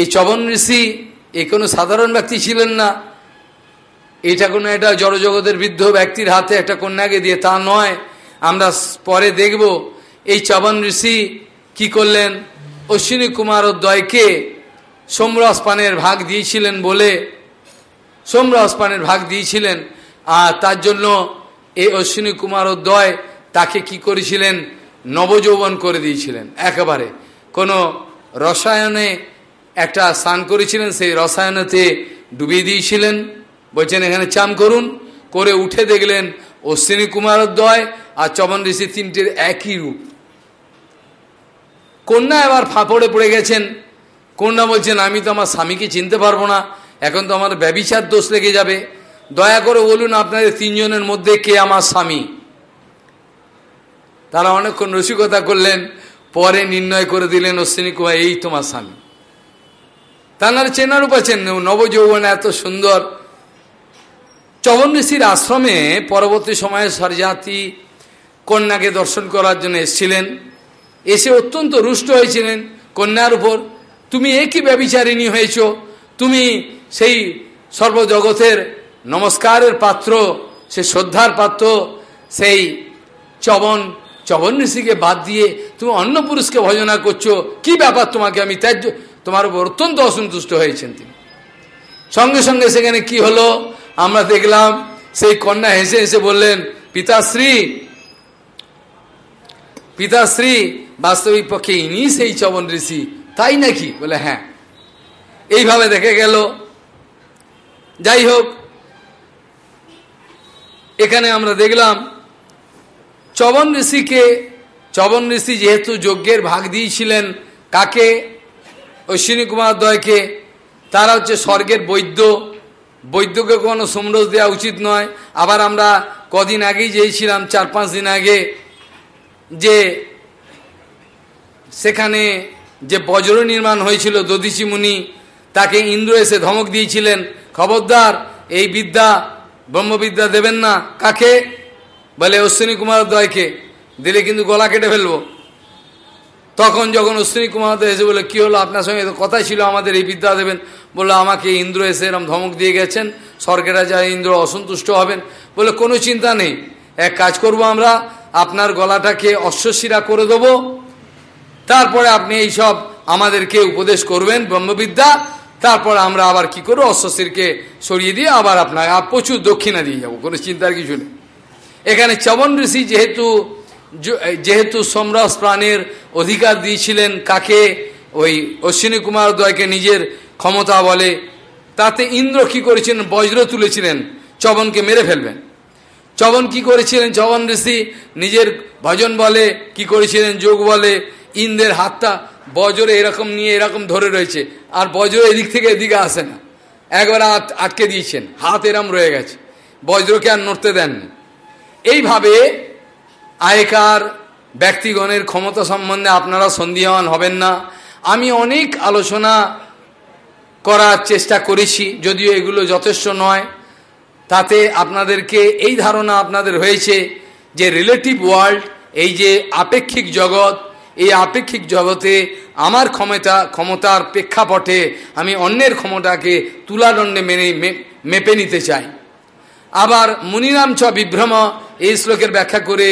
এই চবন ঋষি, এ কোনো সাধারণ ব্যক্তি ছিলেন না। এটা কোনো একটা জড়জগতের বৃদ্ধ ব্যক্তির হাতে একটা কন্যাকে দিয়ে, তা নয়। আমরা পরে দেখব এই চবন ঋষি কি করলেন। অশ্বিনী কুমার দ্বয়কে সোমরস পানের ভাগ দিয়েছিলেন বলে সোমরস পানের ভাগ দিয়েছিলেন। আর তার জন্য এই অশ্বিনী কুমার দ্বয় তাকে কি করেছিলেন? নবযৌবন করে দিয়েছিলেন। একেবারে কোনো রসায়নে একটা স্নান করেছিলেন, সেই রসায়নেতে ডুবিয়ে দিয়েছিলেন। বলছেন, এখানে চান করুন। করে উঠে দেখলেন অশ্বিনী কুমারোদ্বয় আর চবন ঋষি তিনটির একই রূপ। কন্যা এবার ফাঁপড়ে পড়ে গেছেন। কন্যা বলছেন, আমি তো আমার স্বামীকে চিনতে পারব না। এখন তো আমার ব্যবিচার দোষ লেগে যাবে। দয়া করে বলুন আপনাদের তিনজনের মধ্যে কে আমার স্বামী? তারা অনেকক্ষণ রসিকতা করলেন, পরে নির্ণয় করে দিলেন, অশ্বিনী কুমার, এই তোমার স্বামী। তাঁরা চেনার উপায় চেন নবযৌবন এত সুন্দর। চবন ঋষির আশ্রমে পরবর্তী সময়ে সরজাতি কন্যাকে দর্শন করার জন্য এসেছিলেন। এসে অত্যন্ত রুষ্ট হয়েছিলেন কন্যার উপর। তুমি একই ব্যবিচারিণী হয়েছ? তুমি সেই সর্বজগতের নমস্কারের পাত্র সে শ্রদ্ধার পাত্র, সেই চবন চবন ঋষিকে বাদ দিয়ে তুমি অন্য পুরুষকে ভজনা করছ। কি ব্যাপার তোমাকে আমি ত্যায্য তোমার উপর অত্যন্ত অসন্তুষ্ট হয়েছেন তিনি। সঙ্গে সঙ্গে সেখানে কি হলো? আমরা দেখলাম সেই কন্যা হেসে হেসে বললেন, পিতাশ্রী পিতাশ্রী, বাস্তবিক পক্ষে ইনি সেই চবন ঋষি, তাই নাকি? বলে হ্যাঁ। এইভাবে দেখে গেল। যাই হোক, এখানে আমরা দেখলাম চবন ঋষিকে, চবন ঋষি যেহেতু যজ্ঞের ভাগ দিয়েছিলেন, কাকে? অশ্বিনী কুমার দয়কে, তারা হচ্ছে স্বর্গের বৈদ্য। বৈদ্যকে কোনো সমরস দেওয়া উচিত নয়। আবার আমরা কদিন আগেই যেয়েছিলাম, চার পাঁচ দিন আগে, যে সেখানে যে বজ্র নির্মাণ হয়েছিল দদিচি মুনি, তাকে ইন্দ্র এসে ধমক দিয়েছিলেন, খবরদার, এই বিদ্যা ব্রহ্মবিদ্যা দেবেন না। কাকে? বলে অশ্বিনী কুমার দয়কে। দিলে কিন্তু গলা কেটে ফেলব। তখন যখন অশ্বিনী কুমার দয় এসে বলে, কী হলো? আপনার সঙ্গে তো কথাই ছিল, আমাদের এই বিদ্যা দেবেন। বলল, আমাকে ইন্দ্র এসে এরম ধমক দিয়ে গেছেন। স্বর্গের রাজা ইন্দ্র অসন্তুষ্ট হবেন। বলে কোনো চিন্তা নেই। এক কাজ করব আমরা, আপনার গলাটাকে অশ্বশিরা করে দেব। তারপরে আপনি এই সব আমাদেরকে উপদেশ করবেন, ব্রহ্মবিদ্যা। তারপর আমরা আবার কি করব? অশ্বশিরকে সরিয়ে দিয়ে আবার আপনার প্রচুর দক্ষিণা দিয়ে যাব। কোনো চিন্তার কিছু নেই। এখানে চবন ঋষি যেহেতু যেহেতু সমরস প্রাণের অধিকার দিয়েছিলেন, কাকে? ওই অশ্বিনী কুমার দয়কে নিজের ক্ষমতা বলে। তাতে ইন্দ্র কি করেছিলেন বজ্র তুলেছিলেন, চবনকে মেরে ফেলবেন। চবন কি করেছিলেন? চবন ঋষি নিজের ভজন বলে, কি করেছিলেন? যোগ বলে, ইন্দ্রের হাতটা বজ্রে এরকম নিয়ে এরকম ধরে রয়েছে, আর বজ্র এদিক থেকে এদিকে আসে না। একবার হাত আটকে দিয়েছেন, হাত এরম রয়ে গেছে। বজ্রকে আর নড়তে দেননি। এইভাবে আয়কার ব্যক্তিগণের ক্ষমতা সম্বন্ধে আপনারা সন্দিহান হবেন না। আমি অনেক আলোচনা করার চেষ্টা করেছি, যদিও এগুলো যথেষ্ট নয়। তাতে আপনাদেরকে এই ধারণা আপনাদের হয়েছে যে রিলেটিভ ওয়ার্ল্ড এই যে আপেক্ষিক জগৎ, এই আপেক্ষিক জগতে আমার ক্ষমতা, ক্ষমতার প্রেক্ষাপটে আমি অন্যের ক্ষমতাকে তুলাদণ্ডে মেনে মেপে নিতে চাই। আবার মুনিরাম চ বিভ্রম এই শ্লোকের ব্যাখ্যা করে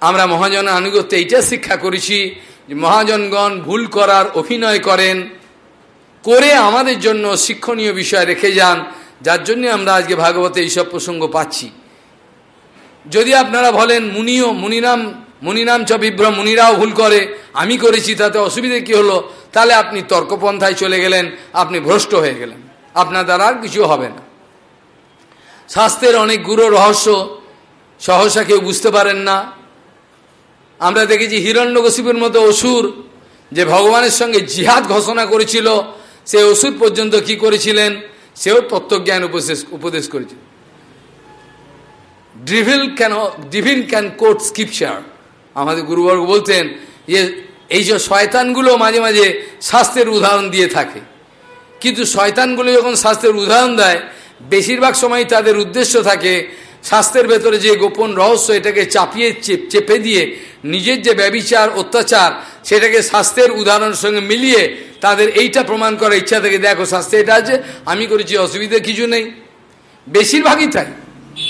আমরা মহাজন আনুগত্য এইটা শিক্ষা করেছি যে মহাজনগণ ভুল করার অভিনয় করেন, করে আমাদের জন্য শিক্ষণীয় বিষয় রেখে যান, যার জন্য আমরা আজকে ভাগবতে এইসব প্রসঙ্গ পাচ্ছি। যদি আপনারা বলেন, মুনিও, মুনিরাম মুনিরাম চ বিভ্রম, মুনিরাও ভুল করে, আমি করেছি তাতে অসুবিধে কি হলো? তাহলে আপনি তর্কপন্থায় চলে গেলেন, আপনি ভ্রষ্ট হয়ে গেলেন। আপনার দ্বারা আর কিছু হবে না। শাস্ত্রের অনেক গুরু রহস্য সহসা কেউ বুঝতে পারেন না। আমরা দেখেছি হিরণ্যকশিপুর মতো অসুর যে ভগবানের সঙ্গে জিহাদ ঘোষণা করেছিল, সে অসুর পর্যন্ত কি করেছিলেন, সেও তত্ত্বজ্ঞান উপদেশ উপদেশ করেছিল। Devil can devil can quote scripture আমাদের গুরুবর্গ বলতেন যে, এই যে শয়তানগুলো মাঝে মাঝে স্বাস্থ্যের উদাহরণ দিয়ে থাকে। কিন্তু শয়তানগুলো যখন স্বাস্থ্যের উদাহরণ দেয়, বেশিরভাগ সময় তাদের উদ্দেশ্য থাকে, শাস্ত্রের ভেতরে যে গোপন রহস্য, এটাকে চাপিয়ে চেপে দিয়ে নিজের যে ব্যবিচার, অত্যাচার, সেটাকে শাস্ত্রের উদাহরণের সঙ্গে মিলিয়ে তাদের এইটা প্রমাণ করার ইচ্ছা থেকে, দেখো শাস্ত্রে এটা আছে, আমি করেছি, অসুবিধা কিছু নেই। বেশিরভাগই তাই।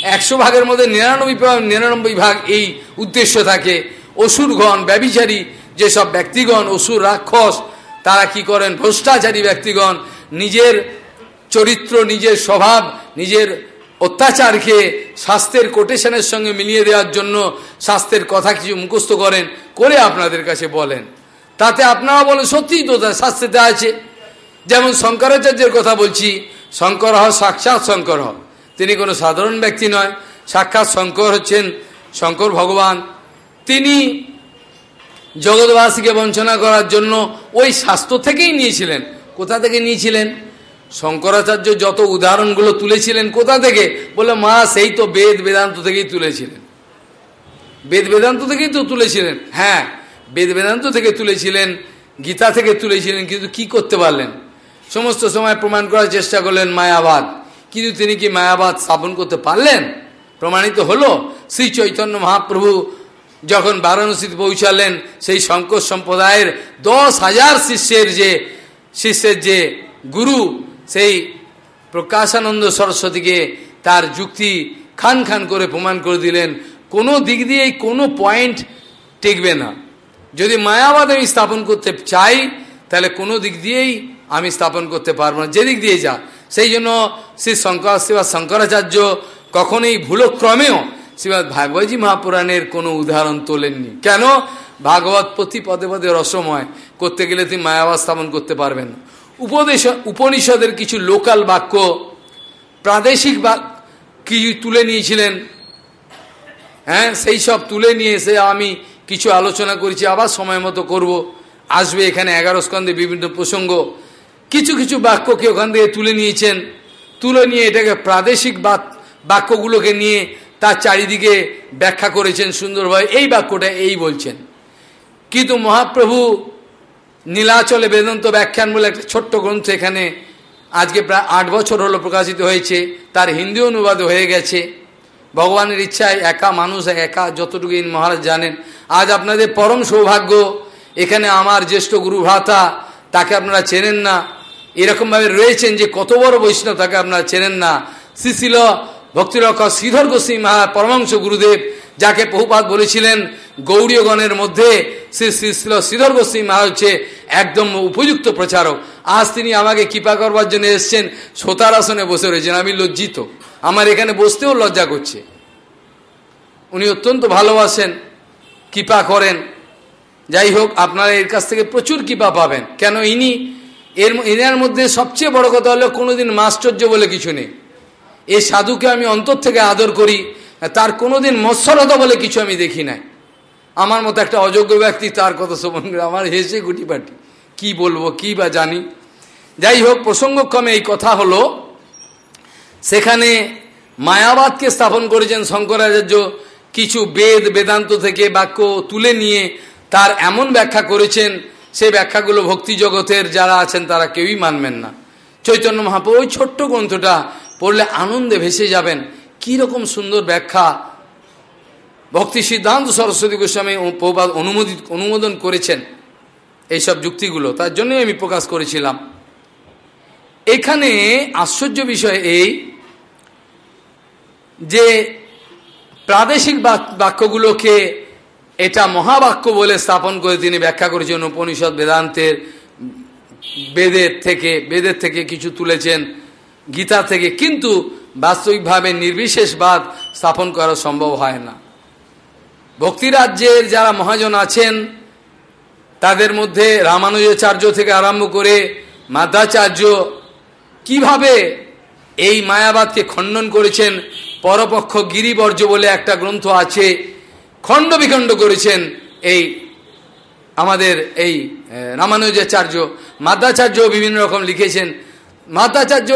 একশো ভাগের মধ্যে নিরানব্বই নিরানব্বই ভাগ এই উদ্দেশ্য থাকে। অসুরগণ, ব্যবিচারী, যেসব ব্যক্তিগণ, অসুর, রাক্ষস, তারা কি করেন? ভ্রষ্টাচারী ব্যক্তিগণ, নিজের চরিত্র, নিজের স্বভাব, নিজের অত্যাচারকে স্বাস্থ্যের কোটেশনের সঙ্গে মিলিয়ে দেওয়ার জন্য স্বাস্থ্যের কথা কিছু মুখস্থ করেন, করে আপনাদের কাছে বলেন। তাতে আপনারা বলেন, সত্যিই তো শাস্ত্রেতে আছে। যেমন শঙ্করাচার্যের কথা বলছি, শঙ্কর হ সাক্ষাৎ শঙ্কর হ তিনি কোনো সাধারণ ব্যক্তি নয়, সাক্ষাৎ শঙ্কর হচ্ছেন শঙ্কর ভগবান। তিনি জগৎবাসীকে বঞ্চনা করার জন্য ওই শাস্ত্র থেকেই নিয়েছিলেন। কোথা থেকে নিয়েছিলেন? শঙ্করাচার্য যত উদাহরণগুলো তুলেছিলেন কোথা থেকে? বলে, মা, সেই তো বেদ বেদান্ত থেকেই তুলেছিলেন। বেদ বেদান্ত থেকেই তো তুলেছিলেন? হ্যাঁ বেদ বেদান্ত থেকে তুলেছিলেন, গীতা থেকে তুলেছিলেন, কিন্তু কি করতে পারলেন? সমস্ত সময় প্রমাণ করার চেষ্টা করলেন মায়াবাদ। কিন্তু তিনি কি মায়াবাদ স্থাপন করতে পারলেন? প্রমাণিত হলো, শ্রী চৈতন্য মহাপ্রভু যখন বারাণসীতে পৌঁছালেন, সেই শঙ্কর সম্প্রদায়ের দশ হাজার শিষ্যের যে শিষ্যের যে গুরু সেই প্রকাশানন্দ সরস্বতীকে তার যুক্তি খান খান করে প্রমাণ করে দিলেন, কোনো দিক দিয়ে কোনো পয়েন্ট টিকবে না। যদি মায়াবাদ আমি স্থাপন করতে চাই, তাহলে কোনো দিক দিয়েই আমি স্থাপন করতে পারব না। যেদিক দিয়ে যা, সেই জন্য শ্রী শঙ্কর শ্রীবাদ শঙ্করাচার্য কখনোই ভুলক্রমেও শ্রীবাদ ভাগবতী মহাপুরাণের কোনো উদাহরণ তোলেননি। কেন? ভাগবত প্রতি পদে পদে রসময়। করতে গেলে তিনি মায়াবাদ স্থাপন করতে পারবেন না। উপদেশ, উপনিষদের কিছু লোকাল বাক্য, প্রাদেশিক বাক্য কিছু তুলে নিয়েছিলেন। হ্যাঁ সেই সব তুলে নিয়ে এসে আমি কিছু আলোচনা করেছি, আবার সময় মতো করব। আসবে এখানে এগারো স্কন্ধে বিভিন্ন প্রসঙ্গ। কিছু কিছু বাক্যকে ওখান থেকে তুলে নিয়েছেন। তুলে নিয়ে এটাকে প্রাদেশিক বাক্যগুলোকে নিয়ে তার চারিদিকে ব্যাখ্যা করেছেন সুন্দরভাবে। এই বাক্যটা এই বলছেন। কিন্তু মহাপ্রভু নীলাচলে বেদান্ত ব্যাখ্যান বলে একটা ছোট্ট গ্রন্থ এখানে আজকে প্রায় আট বছর হলো প্রকাশিত হয়েছে। তার হিন্দি অনুবাদ হয়ে গেছে। ভগবানের ইচ্ছায় একা মানুষ একা যতটুকু মহারাজ জানেন। আজ আপনাদের পরম সৌভাগ্য, এখানে আমার জ্যেষ্ঠ গুরু ভ্রাতা তাকে আপনারা চেনেন না। এরকমভাবে রয়েছেন যে কত বড় বৈষ্ণব তাকে আপনারা চেনেন না। শ্রীশিল ভক্তিরক্ষ শ্রীধর গোস্বী মহা পরমাংশ গুরুদেব যাকে বহুপাত বলেছিলেন গৌরীয়গণের মধ্যে শ্রী শ্রীশিল শ্রীধর গোস্বী মহা হচ্ছে একদম উপযুক্ত প্রচারক, আজ তিনি আমাকে কৃপা করবার জন্য এসছেন সোতার আসনে বসে রয়েছেন, আমি লজ্জিত। আমার এখানে বসতেও লজ্জা করছে। উনি অত্যন্ত ভালোবাসেন, কৃপা করেন। যাই হোক, আপনারা এর কাছ থেকে প্রচুর কৃপা পাবেন। কেন ইনি এর এনার মধ্যে সবচেয়ে বড় কথা হলো, কোনোদিন মাশ্চর্য বলে কিছু নেই। এই সাধুকে আমি অন্তর থেকে আদর করি তার কোনোদিন মৎসরতা বলে কিছু আমি দেখি নাই। আমার মতো একটা অযোগ্য ব্যক্তি তার কথা শোভন করে আমার হেসে গুটি পাটি। কি বলব, কি বা জানি। যাই হোক, প্রসঙ্গক্রমে এই কথা হলো, সেখানে মায়াবাদকে স্থাপন করেছেন শঙ্করাচার্য। কিছু বেদ, বেদান্ত থেকে বাক্য তুলে নিয়ে তার এমন ব্যাখ্যা করেছেন সেই ব্যাখ্যাগুলো ভক্তি জগতের যারা আছেন তারা কেউই মানবেন না। চৈতন্য মহাপ্রভু ওই ছোট্ট গ্রন্থটা পড়লে আনন্দে ভেসে যাবেন। কি রকম সুন্দর ব্যাখ্যা? ভক্তি সিদ্ধান্ত সরস্বতী গোস্বামী প্রবাদ অনুমোদিত, অনুমোদন করেছেন এইসব যুক্তিগুলো। তার জন্যই আমি প্রকাশ করেছিলাম। এখানে আশ্চর্য বিষয় এই যে প্রাদেশিক বাক্যগুলোকে এটা মহাবাক্য বলে স্থাপন করে তিনি ব্যাখ্যা করেছেন উপনিষদ বেদান্তের বেদের থেকে বেদের থেকে কিছু তুলেছেন, গীতা থেকে। কিন্তু বাস্তবিকভাবে নির্বিশেষবাদ স্থাপন করা সম্ভব হয় না। ভক্তিরাজ্যের যারা মহাজন আছেন, তাদের মধ্যে রামানুজাচার্য থেকে আরম্ভ করে মাধ্যাচার্য কীভাবে এই মায়াবাদকে খণ্ডন করেছেন, পরপক্ষ গিরিবর্য বলে একটা গ্রন্থ আছে, খণ্ড বিখণ্ড করেছেন এই আমাদের এই রামানুজাচার্য। মাদ্রাচার্য বিভিন্ন রকম লিখেছেন। মাদ্রাচার্য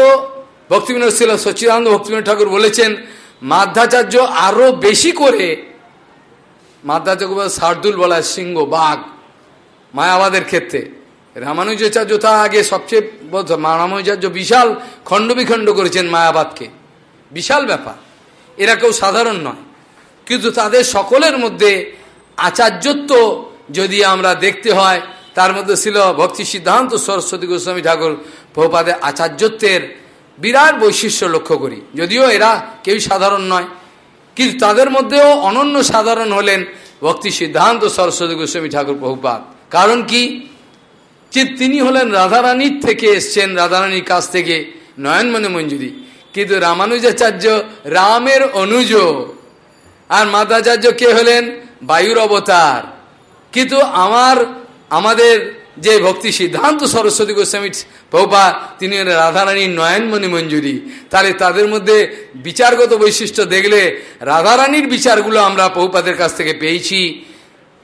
ভক্তিবিনোদ ছিল সচিদানন্দ, ভক্তিবিনোদ ঠাকুর বলেছেন, মাধ্যাচার্য আরও বেশি করে, মাধ্যাচার্য শার্দুল বলা সিংহ, বাঘ, মায়াবাদের ক্ষেত্রে। রামানুজাচার্য তা আগে সবচেয়ে রামানুজাচার্য বিশাল খণ্ড বিখণ্ড করেছেন মায়াবাদকে। বিশাল ব্যাপার। এরা কেউ সাধারণ নয়। কিন্তু তাদের সকলের মধ্যে আচার্যত্ব যদি আমরা দেখতে হয়, তার মধ্যে ছিল ভক্তি সিদ্ধান্ত সরস্বতী গোস্বামী ঠাকুর প্রপাদের আচার্যত্বের বিরাট বৈশিষ্ট্য লক্ষ্য করি। যদিও এরা কেউ সাধারণ নয়, কিন্তু তাদের মধ্যেও অনন্য সাধারণ হলেন ভক্তি সিদ্ধান্ত সরস্বতী গোস্বামী ঠাকুর প্রভুপাত কারণ কি? যে তিনি হলেন রাধারানীর থেকে এসছেন, রাধারানীর কাছ থেকে নয়নমনে মঞ্জুরি। কিন্তু রামানুজাচার্য রামের অনুজ আর মাতাচার্য কে হলেন? বায়ুর অবতার। কিন্তু আমার, আমাদের যে ভক্তি সিদ্ধান্ত সরস্বতী গোস্বামী প্রভা তিনি রাধারানীর নয়নমণি মঞ্জুরি। তাহলে তাদের মধ্যে বিচারগত বৈশিষ্ট্য দেখলে রাধারানীর বিচারগুলো আমরা বহুপাদের কাছ থেকে পেয়েছি।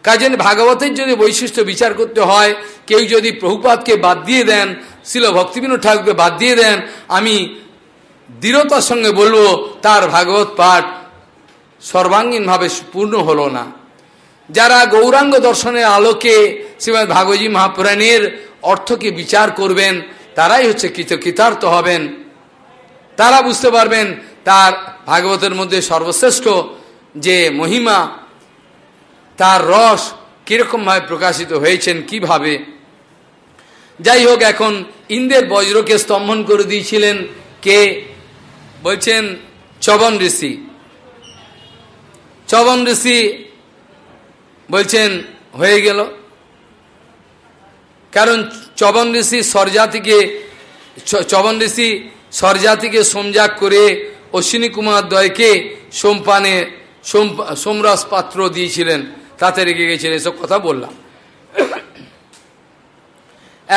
কাজেন ভাগবতের যদি বৈশিষ্ট্য বিচার করতে হয়, কেউ যদি প্রভুপাতকে বাদ দিয়ে দেন, শিল ভক্তিবিনোদ ঠাকুরকে বাদ দিয়ে দেন, আমি দৃঢ়তার সঙ্গে বলব, তার ভাগবত পাঠ সর্বাঙ্গীনভাবে পূর্ণ হলো না। যারা গৌরাঙ্গ দর্শনের আলোকে শ্রীমদ ভাগবতী মহাপুরাণের অর্থকে বিচার করবেন, তারাই হচ্ছে কৃতকৃতার্থ হবেন। তারা বুঝতে পারবেন তার ভাগবতের মধ্যে সর্বশ্রেষ্ঠ যে মহিমা, তার রস কীরকমভাবে প্রকাশিত হয়েছেন কীভাবে। যাই হোক, এখন ইন্দ্রের বজ্রকে স্তম্ভন করে দিয়েছিলেন কে? বলছেন চবন ঋষি। চবন ঋষি বলছেন, হয়ে গেল। কারণ চবন ঋষি সরজাতিকে চবন ঋষি স্বরজাতিকে সোমজাক করে অশ্বিনী কুমার দয়কে সোমপানে সোমরাস পাত্র দিয়েছিলেন। তাতে রেগে গেছিলেন এসব কথা বললাম।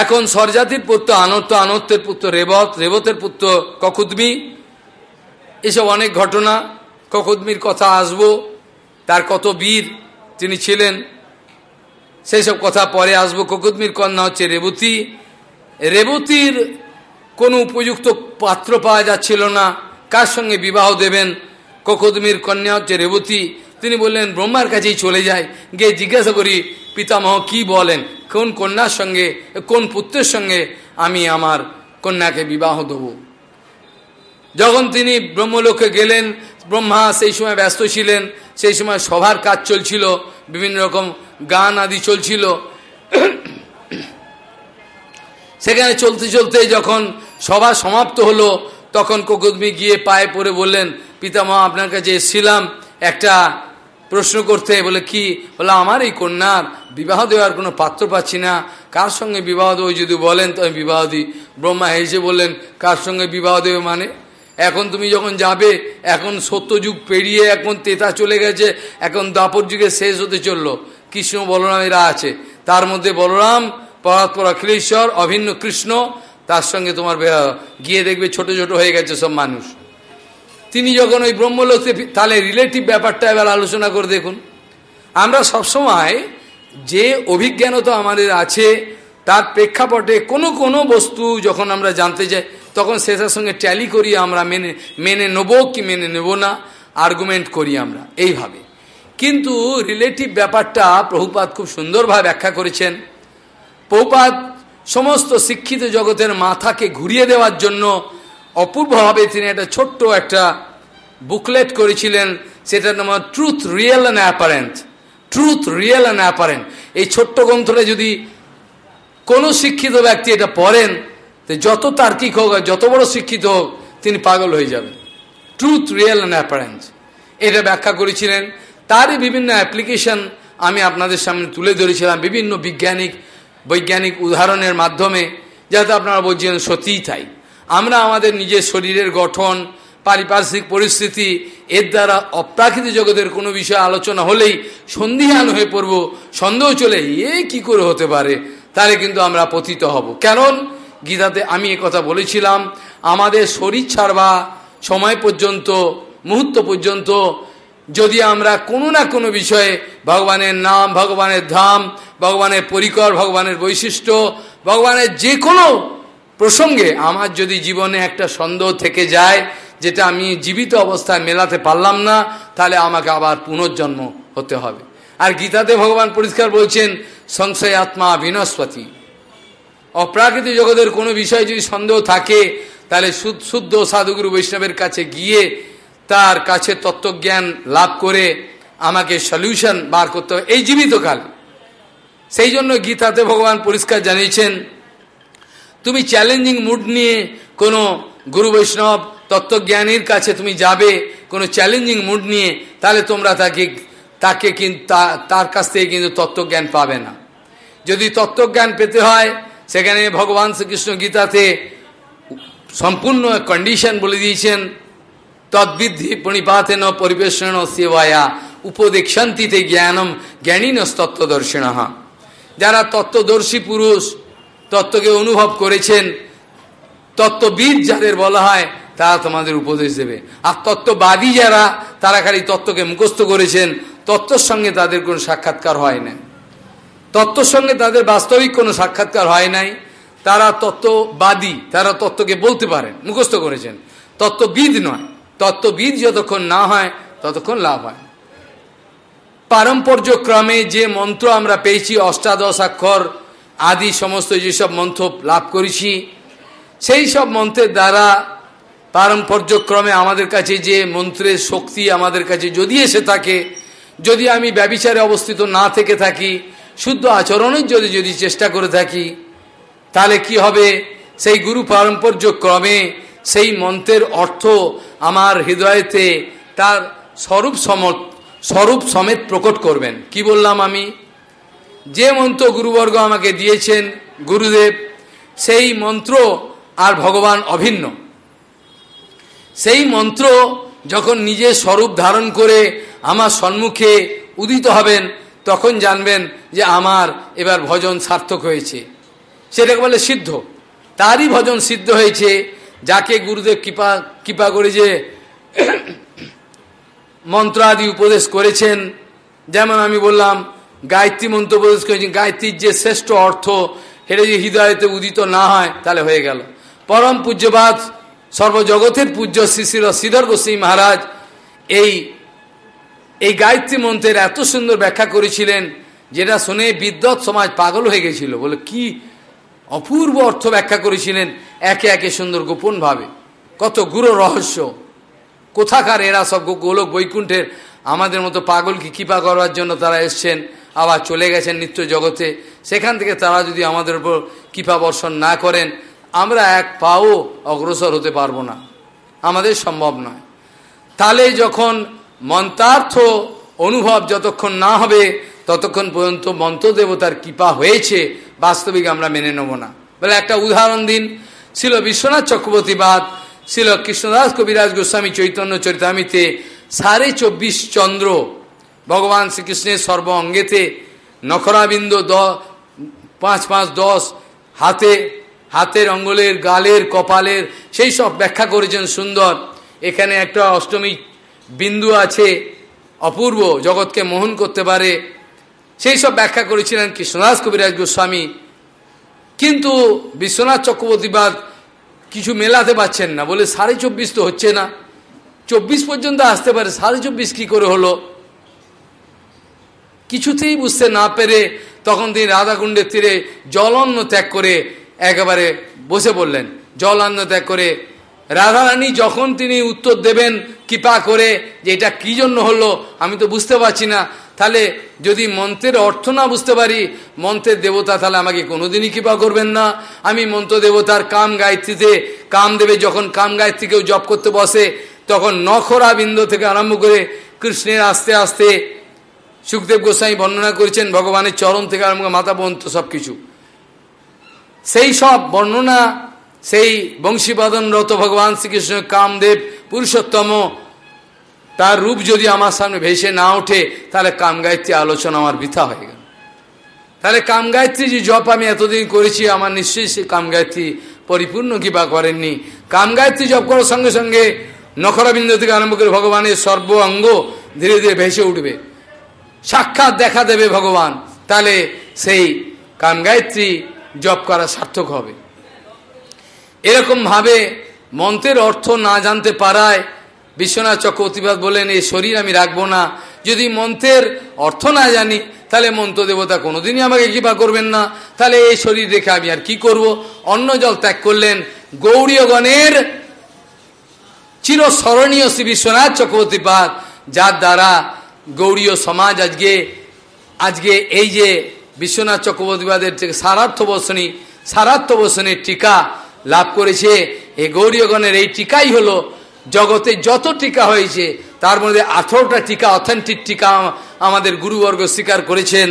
এখন স্বরজাতির পুত্র আনত্ত আনত্তের পুত্র রেবত, রেবতের পুত্র ককুদমি, এসব অনেক ঘটনা, ককুদমির কথা আসব, তার কত বীর তিনি ছিলেন। সেই সব কথা পরে আসব। ককুদমির কন্যা হচ্ছে রেবতী। রেবতীর কোনো উপযুক্ত পাত্র পাওয়া যাচ্ছিল না। কার সঙ্গে বিবাহ দেবেন? ককুদমির কন্যা হচ্ছে রেবতী। তিনি বললেন, ব্রহ্মার কাছেই চলে যায়। গিয়ে জিজ্ঞাসা করি, পিতামহ কি বলেন? কোন কন্যার সঙ্গে, কোন পুত্রের সঙ্গে আমি আমার কন্যাকে বিবাহ দেব? যখন তিনি ব্রহ্মলোকে গেলেন ব্রহ্মা সেই সময় ব্যস্ত ছিলেন, সেই সময় সভার কাজ চলছিল, বিভিন্ন রকম গান আদি চলছিল। সেখানে চলতে চলতে যখন সভা সমাপ্ত হলো, তখন কোকদমি গিয়ে পায়ে পড়ে বললেন পিতামা আপনার কাছে এসেছিলাম একটা প্রশ্ন করতে। বলে, কি? বলে, আমার এই কন্যার বিবাহ দেওয়ার কোনো পাত্র পাচ্ছি না। কার সঙ্গে বিবাহ দেবো যদি বলেন তো আমি বিবাহ দিই। ব্রহ্মা হেসে বললেন, কার সঙ্গে বিবাহ দেবে মানে? এখন তুমি যখন যাবে, এখন সত্যযুগ পেরিয়ে এখন তেতা চলে গেছে, এখন দাপর যুগে শেষ হতে চলল। কৃষ্ণ বলরাম এরা আছে। তার মধ্যে বলরাম পরাৎপর অখিলেশ্বর অভিন্ন কৃষ্ণ, তার সঙ্গে তোমার গিয়ে দেখবে ছোট ছোট হয়ে গেছে সব মানুষ। তিনি যখন ওই ব্রহ্মলোকে তাহলে রিলেটিভ ব্যাপারটা এবার আলোচনা করে দেখুন। আমরা সবসময় যে অভিজ্ঞানতা আমাদের আছে, তার প্রেক্ষাপটে কোনো কোনো বস্তু যখন আমরা জানতে চাই তখন সেটার সঙ্গে ট্যালি করি আমরা মেনে মেনে নেব কি মেনে নেব না আর্গুমেন্ট করি আমরা, এইভাবে। কিন্তু রিলেটিভ ব্যাপারটা প্রভুপাত খুব সুন্দরভাবে ব্যাখ্যা করেছেন। প্রভুপাত সমস্ত শিক্ষিত জগতের মাথাকে ঘুরিয়ে দেওয়ার জন্য অপূর্বভাবে তিনি একটা ছোট্ট একটা বুকলেট করেছিলেন, সেটার নাম truth real and apparent truth real and apparent এই ছোট্ট গ্রন্থটা যদি কোনো শিক্ষিত ব্যক্তি এটা পড়েন যত তার্কিক হোক যত বড় শিক্ষিত হোক, তিনি পাগল হয়ে যাবেন ট্রুথ রিয়েল অ্যান্ড অ্যাপারেন্স এটা ব্যাখ্যা করেছিলেন। তারই বিভিন্ন অ্যাপ্লিকেশন আমি আপনাদের সামনে তুলে ধরেছিলাম, বিভিন্ন বিজ্ঞানিক, বৈজ্ঞানিক উদাহরণের মাধ্যমে, যাতে আপনারা বলছিলেন সত্যিই তাই। আমরা আমাদের নিজের শরীরের গঠন, পারিপার্শ্বিক পরিস্থিতি, এর দ্বারা অপ্রাকৃতিক জগতের কোনো বিষয়ে আলোচনা হলেই সন্ধিহান হয়ে পড়ব, সন্দেহ চলে, এ কি করে হতে পারে? তাহলে কিন্তু আমরা পতিত হব। কারণ গীতাতে আমি কথা বলেছিলাম, আমাদের শরীর ছাড়বা সময় পর্যন্ত, মুহূর্ত পর্যন্ত, যদি আমরা কোনো না কোনো বিষয়ে ভগবানের নাম, ভগবানের ধাম, ভগবানের পরিকর, ভগবানের বৈশিষ্ট্য, ভগবানের যে কোনো প্রসঙ্গে আমার যদি জীবনে একটা সন্দেহ থেকে যায়, যেটা আমি জীবিত অবস্থায় মেলাতে পারলাম না, তাহলে আমাকে আবার পুনর্জন্ম হতে হবে। আর গীতাতে ভগবান পরিষ্কার বলছেন সংশয় আত্মা বিনস্পতি। অপ্রাকৃতিক জগতের কোনো বিষয়ে যদি সন্দেহ থাকে, তাহলে শুদ্ধ সাধুগুরু বৈষ্ণবের কাছে গিয়ে তার কাছে তত্ত্বজ্ঞান লাভ করে আমাকে সলিউশন বার করতে হবে। এই জীবিতকাল সেই জন্য গীতাতে ভগবান পরিষ্কার জানিয়েছেন, তুমি চ্যালেঞ্জিং মুড নিয়ে কোনো গুরু বৈষ্ণব তত্ত্বজ্ঞানীর কাছে তুমি যাবে, কোনো চ্যালেঞ্জিং মুড নিয়ে, তাহলে তোমরা তাকে তাকে কিন্তু তার কাছ থেকে কিন্তু তত্ত্বজ্ঞান পাবে না। যদি তত্ত্বজ্ঞান পেতে হয় সেখানে ভগবান শ্রীকৃষ্ণ গীতাতে সম্পূর্ণ কন্ডিশন বলে দিয়েছেন, তদ্বিদ্ধি পণিপাতেন পরিবেশন সেবায়া উপদেক্ষান্তিতে জ্ঞানম জ্ঞানীন তত্ত্বদর্শিণ যারা তত্ত্বদর্শী পুরুষ, তত্ত্বকে অনুভব করেছেন, তত্ত্ববিদ যাদের বলা হয়, তারা তোমাদের উপদেশ দেবে। আর তত্ত্ববাদী যারা, তারা খালি তত্ত্বকে মুখস্থ করেছেন, তত্ত্বর সঙ্গে তাদের কোনো সাক্ষাৎকার হয় না তত্ত্বর সঙ্গে তাদের বাস্তবিক কোনো সাক্ষাৎকার হয় নাই। তারা তত্ত্ববাদী, তারা তত্ত্বকে বলতে পারেন, মুখস্থ করেছেন। তত্ত্ববিদ নয়। তত্ত্ববিদ যতক্ষণ না হয়, ততক্ষণ লাভ হয়। পারম্পর্য ক্রমে যে মন্ত্র আমরা পেয়েছি অষ্টাদশ অক্ষর আদি সমস্ত যেসব মন্ত্র লাভ করেছি, সেই সব মন্ত্রের দ্বারা পারম্পর্যক্রমে আমাদের কাছে যে মন্ত্রের শক্তি আমাদের কাছে যদি এসে থাকে, যদি আমি ব্যবিচারে অবস্থিত না থেকে থাকি শুদ্ধ আচরণের যদি যদি চেষ্টা করে থাকি, তাহলে কি হবে? সেই গুরু পারম্পর্য ক্রমে সেই মন্ত্রের অর্থ আমার হৃদয়তে তার স্বরূপ সমত, স্বরূপ সমেত প্রকট করবেন। কি বললাম আমি? যে মন্ত্র গুরুবর্গ আমাকে দিয়েছেন, গুরুদেব, সেই মন্ত্র আর ভগবান অভিন্ন। সেই মন্ত্র যখন নিজের স্বরূপ ধারণ করে আমার সম্মুখে উদিত হবেন তখন জানবেন যে আমার এবার ভজন সার্থক হয়েছে। সেটাকে বলে সিদ্ধ। তারই ভজন সিদ্ধ হয়েছে, যাকে গুরুদেব কৃপা কৃপা করে যে মন্ত্র আদি উপদেশ করেছেন। যেমন আমি বললাম, গায়ত্রী মন্ত্র উপদেশ করেছেন, গায়ত্রীর যে শ্রেষ্ঠ অর্থ, সেটা যদি হৃদয়তে উদিত না হয়, তাহলে হয়ে গেল। পরম পূজ্যবাদ, সর্বজগতের পূজ্য শ্রী শ্রী শ্রীধর গোস্বী মহারাজ এই এই গায়ত্রী মন্ত্রের এত সুন্দর ব্যাখ্যা করেছিলেন, যেটা শুনে বিদ্যৎ সমাজ পাগল হয়ে গেছিল। বলে, কি অপূর্ব অর্থ ব্যাখ্যা করেছিলেন একে একে সুন্দর গোপনভাবে। কত গুরু রহস্য। কোথাকার এরা সব গোলক বৈকুণ্ঠের আমাদের মতো পাগলকে কৃপা করবার জন্য তারা এসছেন, আবার চলে গেছেন নিত্য জগতে। সেখান থেকে তারা যদি আমাদের উপর কৃপা বর্ষণ না করেন, আমরা এক পাও অগ্রসর হতে পারব না। আমাদের সম্ভব নয়। তাহলে যখন মন্ত্রার্থ অনুভব যতক্ষণ না হবে, ততক্ষণ পর্যন্ত মন্ত্রদেবতার কৃপা হয়েছে, বাস্তবিক আমরা মেনে নেব না। বলে একটা উদাহরণ দিন। ছিল বিশ্বনাথ চক্রবর্তীবাদ, ছিল কৃষ্ণদাস কবিরাজ গোস্বামী চৈতন্য চরিতামিতে সাড়ে চব্বিশ চন্দ্র, ভগবান শ্রীকৃষ্ণের সর্ব অঙ্গেতে নখরাবিন্দ দ, পাঁচ পাঁচ দশ, হাতে, হাতের অঙ্গলের, গালের, কপালের, সেই সব ব্যাখ্যা করেছেন সুন্দর। এখানে একটা অষ্টমী বিন্দু আছে, অপূর্ব জগৎকে মোহন করতে পারে। সেই সব ব্যাখ্যা করেছিলেন কৃষ্ণদাস কবিরাজ গোস্বামী। কিন্তু বিশ্বনাথ চক্রবর্তীবাদ কিছু মেলাতে পারছেন না, বলে সাড়ে চব্বিশ তো হচ্ছে না। চব্বিশ পর্যন্ত আসতে পারে, সাড়ে চব্বিশ কী করে হলো? কিছুতেই বুঝতে না পেরে তখন তিনি রাধাকুণ্ডের তীরে জলন্ন ত্যাগ করে একেবারে বসে পড়লেন। জলান্ন ত্যাগ করে রাধারানী যখন তিনি উত্তর দেবেন কৃপা করে যে এটা কী জন্য হলো, আমি তো বুঝতে পারছি না। তাহলে যদি মন্ত্রের অর্থ না বুঝতে পারি, মন্ত্রের দেবতা তাহলে আমাকে কোনোদিনই কৃপা করবেন না। আমি মন্ত্র দেবতার কাম গায়ত্রীতে কাম দেবে যখন কাম গায়ত্রীকেও জপ করতে বসে, তখন নখরা বিন্দু থেকে আরম্ভ করে কৃষ্ণের আস্তে আস্তে সুখদেব গোস্বাই বর্ণনা করেছেন, ভগবানের চরণ থেকে আরম্ভ মাথা পর্যন্ত সব কিছু সেই সব বর্ণনা সেই বংশীবাদনরত ভগবান শ্রীকৃষ্ণ কামদেব পুরুষোত্তম, তার রূপ যদি আমার সামনে ভেসে না ওঠে, তাহলে কামগায়ত্রী আলোচনা আমার বৃথা হয়ে গেল। তাহলে কামগায়ত্রী যে জপ আমি এতদিন করেছি, আমার নিশ্চয়ই সে কামগায়ত্রী পরিপূর্ণ কৃপা করেননি। কামগায়ত্রী জপ করার সঙ্গে সঙ্গে নখরাবিন্দ থেকে আরম্ভ করে ভগবানের সর্ব অঙ্গ ধীরে ধীরে ভেসে উঠবে। সাক্ষাৎ দেখা দেবে ভগবান, তাহলে সেই কামগায়ত্রী জপ করা সার্থক হবে। এরকমভাবে মন্ত্রের অর্থ না জানতে পারায় বিশ্বনাথ চক্রবর্তীবাদ বলেন, এই শরীর আমি রাখব না। যদি মন্ত্রের অর্থ না জানি, তাহলে মন্ত্র দেবতা কোনোদিনই আমাকে কৃপা করবেন না। তাহলে এই শরীর রেখে আমি আর কি করব? অন্ন জল ত্যাগ করলেন গৌরীয়গণের চিরস্মরণীয় শ্রী বিশ্বনাথ চক্রবর্তীপাদ যার দ্বারা গৌরীয় সমাজ আজকে আজকে এই যে বিশ্বনাথ চক্রবর্তীবাদের সারার্থ বসনী সারার্থ বসনের টিকা লাভ করেছে। এই গৌরীয়গণের এই টিকাই হলো জগতে যত টিকা হয়েছে, তার মধ্যে আঠেরোটা টিকা অথেন্টিক টিকা আমাদের গুরুবর্গ স্বীকার করেছেন।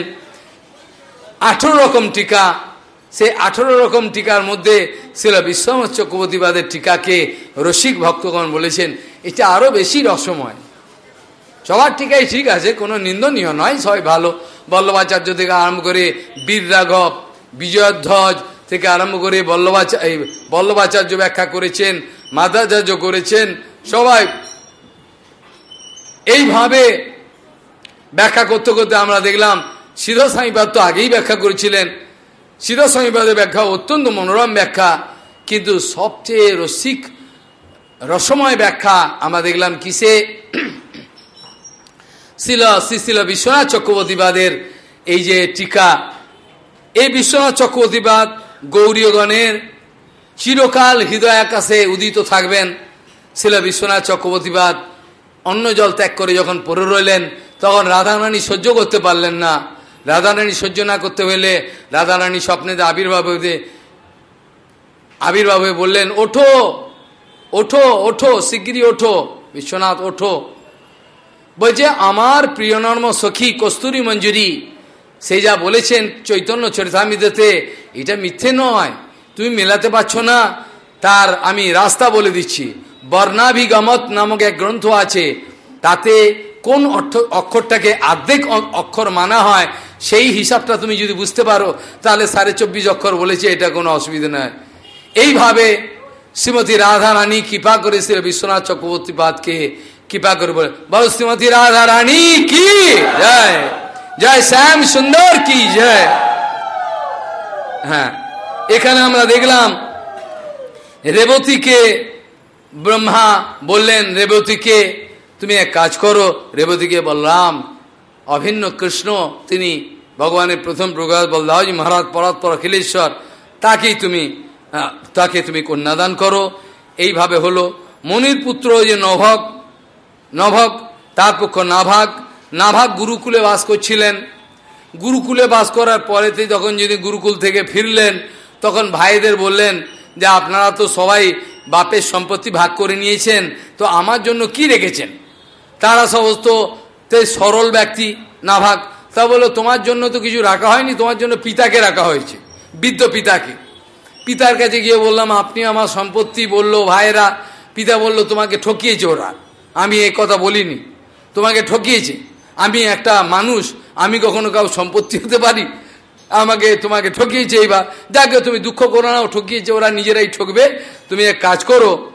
আঠেরো রকম টিকা সে আঠেরো রকম টিকার মধ্যে ছিল বিশ্বনাথ চক্রবর্তীবাদের টিকাকে রসিক ভক্তগণ বলেছেন, এটা আরও বেশি রসময়। সবার টিকাই ঠিক আছে, কোনো নিন্দনীয় নয়, সবাই ভালো। বল্লভাচার্য থেকে আরম্ভ করে বীর রাঘব বিজয়ধ্বজ থেকে আরম্ভ করে বল্লভাচার্য বল্লভাচার্য ব্যাখ্যা করেছেন মাদাচার্য করেছেন, সবাই এইভাবে ব্যাখ্যা করতে করতে আমরা দেখলাম সিধা স্বামীবাদ তো আগেই ব্যাখ্যা করেছিলেন। সিধা স্বামীবাদের ব্যাখ্যা অত্যন্ত মনোরম ব্যাখ্যা, কিন্তু সবচেয়ে রসিক, রসময় ব্যাখ্যা আমরা দেখলাম কিসে? শিল, শ্রীশিল বিশ্বনাথ চক্রবর্তীবাদের এই যে টিকা, এই বিশ্বনাথ চক্রবর্তীবাদ গৌরীয়গণের চিরকাল হৃদয় আকাশে উদিত থাকবেন। শিল বিশ্বনাথ চক্রবর্তীবাদ অন্য জল ত্যাগ করে যখন পড়ে রইলেন, তখন রাধারানী সহ্য করতে পারলেন না। রাধারানী সহ্য না করতে হইলে রাধারানী স্বপ্নেতে আবির্ভাব হইতে আবির্ভাব হয়ে বললেন, ওঠো ওঠো ওঠো, শিগগিরই ওঠো, বিশ্বনাথ, ওঠো। বলছে, আমার প্রিয়নর্ম সখী কস্তুরী মঞ্জুরি সেই যা বলেছেন চৈতন্য চরিতামিদেতে এটা মিথ্যে নয়। তুমি মেলাতে পারছ না। তার আমি রাস্তা বলে দিচ্ছি। বর্ণাভিগমত নামক এক গ্রন্থ আছে। তাতে কোন অর্থ অক্ষরটাকে আর্ধেক অক্ষর মানা হয়, সেই হিসাবটা তুমি যদি বুঝতে পারো, তাহলে সাড়ে চব্বিশ অক্ষর বলেছে, এটা কোনো অসুবিধা নয়। এইভাবে শ্রীমতী রাধা রানী কৃপা শ্রী বিশ্বনাথ চক্রবর্তীপাদকে কৃপা করে বলে বলো শ্রীমতী রাধা রানী কি? জয়। জয় শ্যাম সুন্দর কি জয় হ্যাঁ এখানে আমরা দেখলাম রেবতীকে ব্রহ্মা বললেন রেবতীকে তুমি এক কাজ করো রেবতীকে বললাম অভিন্ন কৃষ্ণ তিনি ভগবানের প্রথম প্রকাশ বলদাহজি মহারাজ পরাৎপর অখিলেশ্বর তাকেই তুমি তাকে তুমি কন্যাদান করো এইভাবে হলো। মনির পুত্র যে নভক নভক, তার পক্ষ নাভাগ। নাভাগ গুরুকুলে বাস করছিলেন। গুরুকুলে বাস করার পরেতে যখন যদি গুরুকুল থেকে ফিরলেন, তখন ভাইদের বললেন যে, আপনারা তো সবাই বাপের সম্পত্তি ভাগ করে নিয়েছেন, তো আমার জন্য কি রেখেছেন? তারা সমস্ত সরল ব্যক্তি নাভাগ তা বলল, তোমার জন্য তো কিছু রাখা হয়নি, তোমার জন্য পিতাকে রাখা হয়েছে, বৃদ্ধ পিতাকে। পিতার কাছে গিয়ে বললাম, আপনি আমার সম্পত্তি বলল ভাইয়েরা, পিতা বলল, তোমাকে ঠকিয়েছে ওরা, আমি এই কথা বলিনি, তোমাকে ঠকিয়েছে। আমি একটা মানুষ, আমি কখনো কাউ সম্পত্তি হতে পারি। আমাকে, তোমাকে ঠকিয়েছে এইবার। যাকে তুমি দুঃখ করো না ঠকিয়েছে, ওরা নিজেরাই ঠকবে। তুমি এক কাজ করো।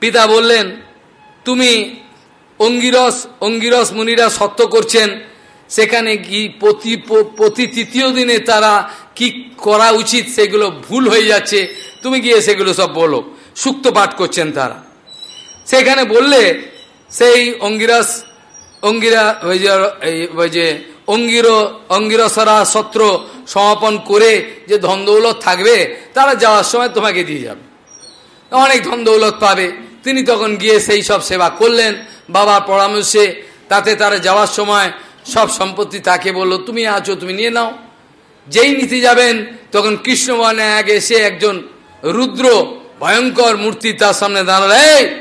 পিতা বললেন, তুমি অঙ্গিরস অঙ্গিরস মুনিরা সত্য করছেন। সেখানে কি প্রতি প্রতি তৃতীয় দিনে তারা কি করা উচিত সেগুলো ভুল হয়ে যাচ্ছে? তুমি গিয়ে সেগুলো সব বলো। সুক্ত পাঠ করছেন তারা। সেখানে বললে, সেই অঙ্গিরাস অঙ্গিরা, ওই যে ওই যে অঙ্গির, অঙ্গিরসরা সত্র সমাপন করে যে ধনদৌলত থাকবে, তারা যাওয়ার সময় তোমাকে দিয়ে যাবে। অনেক ধনদৌলত পাবে। তিনি তখন গিয়ে সেই সব সেবা করলেন। বাবার পরামর্শে তাতে তারা যাওয়ার সময় সব সম্পত্তি তাকে বলল, তুমি আছো, তুমি নিয়ে নাও। যেই নিতে যাবেন, তখন কৃষ্ণবনে আগে এসে একজন রুদ্র, ভয়ঙ্কর মূর্তি তার সামনে দাঁড়ালে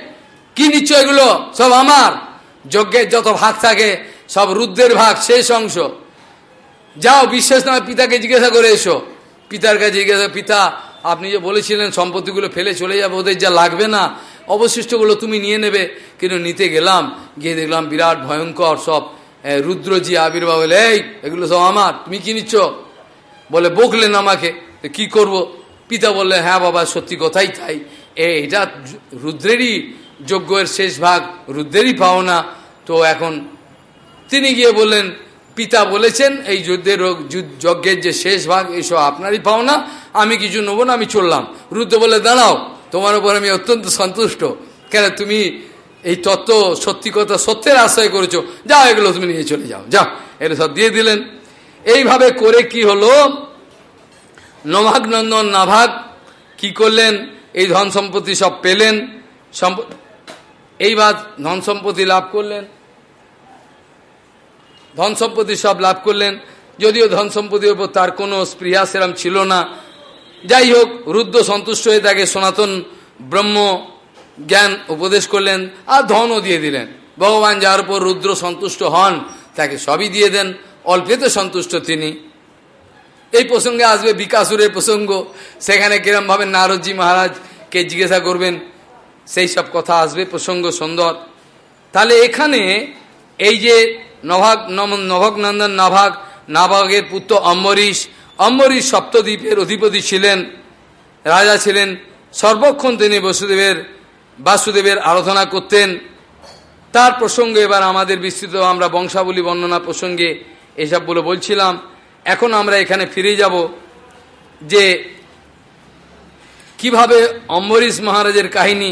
কি নিচ্ছ এগুলো? সব আমার। যজ্ঞের যত ভাগ থাকে, সব রুদ্রের ভাগ, শেষ অংশ। যাও বিশ্বাস নয় পিতাকে জিজ্ঞাসা করে এসো। পিতার কাছে জিজ্ঞাসা, পিতা, আপনি যে বলেছিলেন সম্পত্তিগুলো ফেলে চলে যাবে, ওদের যা লাগবে না, অবশিষ্টগুলো তুমি নিয়ে নেবে। কিন্তু নিতে গেলাম, গিয়ে দেখলাম বিরাট ভয়ঙ্কর সব রুদ্রজি, আবির্ভাব বলে এই, এগুলো সব আমার, তুমি কি নিচ্ছ? বলে, বকলেন আমাকে কি করব? পিতা বললে হ্যাঁ বাবা, সত্যি কথাই তাই। এটা রুদ্রেরই যজ্ঞের শেষ ভাগ রুদ্রেরই পাওনা। তো এখন তিনি গিয়ে বললেন, পিতা বলেছেন, এই যুদ্ধের যজ্ঞের যে শেষ ভাগ এইসব আপনারই পাওনা। আমি কিছু নেব না, আমি চললাম। রুদ্র বলে দাঁড়াও, তোমার উপর আমি অত্যন্ত সন্তুষ্ট। কেন তুমি এই তত্ত্ব সত্যি কথা সত্যের আশ্রয় করেছ? যাও, এগুলো তুমি নিয়ে চলে যাও। যাও এটা সব দিয়ে দিলেন। এইভাবে করে কি হলো? নভাগ নন্দন নাভাগ কি করলেন? এই ধন সম্পত্তি সব পেলেন। এইবার ধন সম্পত্তি লাভ করলেন। ধন সম্পত্তি সব লাভ করলেন। যদিও ধন সম্পত্তির উপর তার কোনো স্পৃহা সেরাম ছিল না। যাই হোক রুদ্র সন্তুষ্ট হয়ে তাকে সনাতন ব্রহ্ম জ্ঞান উপদেশ করলেন আর ধনও দিয়ে দিলেন। ভগবান যার উপর রুদ্র সন্তুষ্ট হন, তাকে সবই দিয়ে দেন। অল্পেতে সন্তুষ্ট তিনি। এই প্রসঙ্গে আসবে বিকাশুরের প্রসঙ্গ। সেখানে কিরমভাবে নারদজি মহারাজকে জিজ্ঞাসা করবেন সেই সব কথা আসবে, প্রসঙ্গ সুন্দর। তাহলে এখানে এই যে নভাগ নভক নন্দন নাভাগ, নাভাগের পুত্র অম্বরীশ অম্বরীশ সপ্তদ্বীপের অধিপতি ছিলেন, রাজা ছিলেন, সর্বক্ষণ তিনি বসুদেবের, বাসুদেবের আরাধনা করতেন। তার প্রসঙ্গে এবার আমাদের বিস্তৃত আমরা বংশাবলী বর্ণনা প্রসঙ্গে এসব বলে বলছিলাম। এখন আমরা এখানে ফিরে যাব যে কীভাবে অম্বরীশ মহারাজের কাহিনী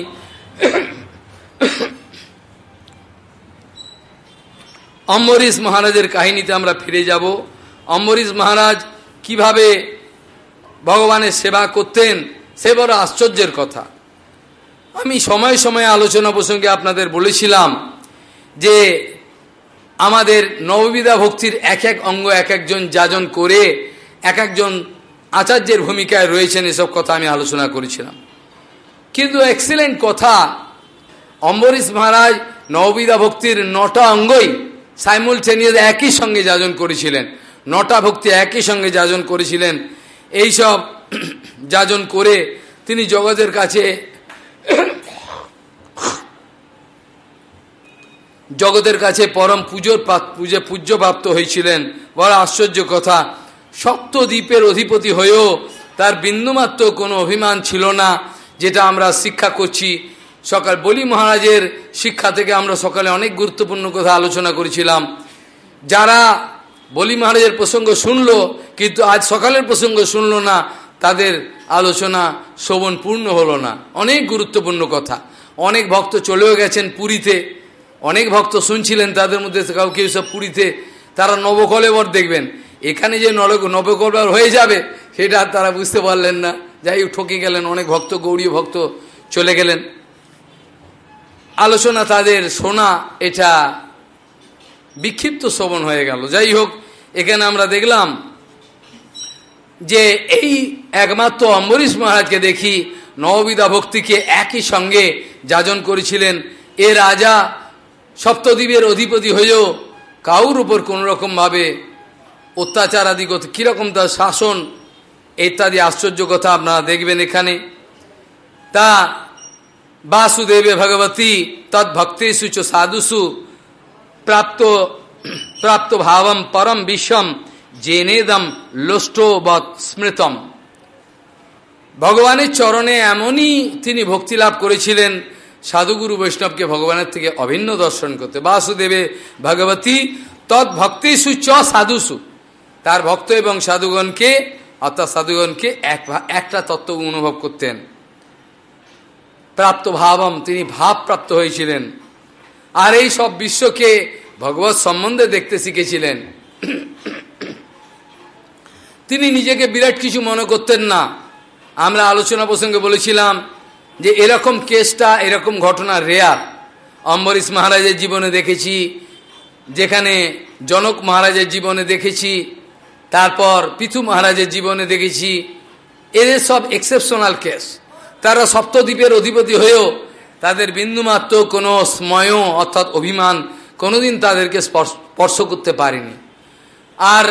অম্বরীশ মহারাজের কাহিনীতে আমরা ফিরে যাব। অম্বরীশ মহারাজ কীভাবে ভগবানের সেবা করতেন, সে বড় আশ্চর্যের কথা। আমি সময় সময়ে আলোচনা প্রসঙ্গে আপনাদের বলেছিলাম যে আমাদের নববিধা ভক্তির এক এক অঙ্গ এক একজন যাজন করে এক একজন আচার্যের ভূমিকায় রয়েছেন, এসব কথা আমি আলোচনা করেছিলাম। কিন্তু এক্সিলেন্ট কথা। অম্বরীশ মহারাজ নববিধা ভক্তির নটা অঙ্গই সাইমুলটেনিয়াস একই সঙ্গে যাজন করেছিলেন। নটা ভক্তি একই সঙ্গে যাজন করেছিলেন। এইসব যাজন করে তিনি জগতের কাছে জগতের কাছে পরম পুজোর পুজো পূজ্যপ্রাপ্ত হয়েছিলেন। বড় আশ্চর্য কথা। সপ্তদ্বীপের অধিপতি হয়েও তার বিন্দুমাত্র কোনো অভিমান ছিল না। যেটা আমরা শিক্ষা করছি। সকাল বলি মহারাজের শিক্ষা থেকে আমরা সকালে অনেক গুরুত্বপূর্ণ কথা আলোচনা করেছিলাম। যারা বলি মহারাজের প্রসঙ্গ শুনল, কিন্তু আজ সকালের প্রসঙ্গ শুনল না, তাদের আলোচনা শোভন পূর্ণ হলো না। অনেক গুরুত্বপূর্ণ কথা। অনেক ভক্ত চলেও গেছেন পুরীতে। অনেক ভক্ত শুনছিলেন তাদের মধ্যে কাউকে সব পুরীতে। তারা নবকলেবর দেখবেন। এখানে যে নবকলেবর হয়ে যাবে, সেটা তারা বুঝতে পারলেন না। যাই ঠকে গেলেন, অনেক ভক্ত গৌরী ভক্ত চলে গেলেন। আলোচনা তাদের শোনা, এটা বিক্ষিপ্ত শ্রবণ হয়ে গেল। যাই হোক, এখানে আমরা দেখলাম যে এই একমাত্র অম্বরীশ মহারাজকে দেখি নববিধা ভক্তিকে একই সঙ্গে যাজন করেছিলেন। এ রাজা সপ্তদ্বীপের অধিপতি হয়েও কাউর উপর কোনোরকমভাবে অত্যাচার আদি কীরকম তার শাসন ইত্যাদি আশ্চর্য কথা আপনারা দেখবেন এখানে। তা বাসুদেবে ভগবতী তৎভক্তেষু চ সাধুসু প্রাপ্ত প্রাপ্ত ভাবম পরম বিশ্বম জেনেদম লোষ্টোবৎ স্মৃতম। ভগবানের চরণে এমনই তিনি ভক্তি লাভ করেছিলেন, সাধুগুরু বৈষ্ণবকে ভগবানের থেকে অভিন্ন দর্শন করতে। বাসুদেবে ভগবতী তৎভক্তিসু চ সাধুসু। তার ভক্ত এবং সাধুগণকে অর্থাৎ সাধুগণকে এক একটা তত্ত্ব অনুভব করতেন। প্রাপ্ত ভাবম, তিনি ভাব প্রাপ্ত হয়েছিলেন। আর এই সব বিশ্বকে ভগবত সম্বন্ধে দেখতে শিখেছিলেন। তিনি নিজেকে বিরাট কিছু মনে করতেন না। আমরা আলোচনা প্রসঙ্গে বলেছিলাম যে এরকম কেসটা, এরকম ঘটনা রেয়ার অম্বরীশ মহারাজের জীবনে দেখেছি, যেখানে জনক মহারাজের জীবনে দেখেছি তারপর পিথু মহারাজের জীবনে দেখেছি, এদের সব এক্সেপশনাল কেস তারা সপ্তদ্বীপের অধিপতি হয়েও তাদের বিন্দুমাত্র কোনো স্ময় অর্থাৎ অভিমান কোনোদিন তাদেরকে স্পর্শ করতে পারেনি। আর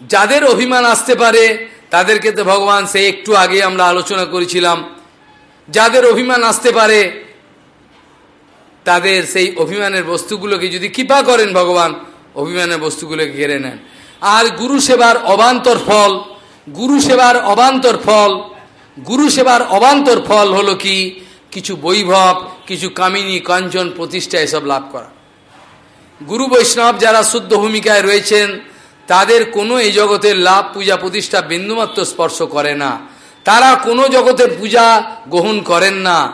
যাদের অভিমান আসতে পারে, তাদেরকে তো ভগবান সে একটু আগে আমরা আলোচনা করেছিলাম। যাদের অভিমান আসতে পারে, তাদের সেই অভিমানের বস্তুগুলোকে যদি কৃপা করেন ভগবান, অভিমানের বস্তুগুলোকে ঘেরে নেন। আর গুরু সেবার অবান্তর ফল, গুরু সেবার অবান্তর ফল, গুরু সেবার অবান্তর ফল হলো কি? কিছু বৈভব, কিছু কামিনী, কাঞ্চন প্রতিষ্ঠা এসব লাভ করা। গুরু বৈষ্ণব যারা শুদ্ধ ভূমিকায় রয়েছেন, তাদের কোনো এই জগতের লাভ, পূজা, প্রতিষ্ঠা বিন্দুমাত্র স্পর্শ করে না। তারা কোনো জগতের পূজা গ্রহণ করেন না।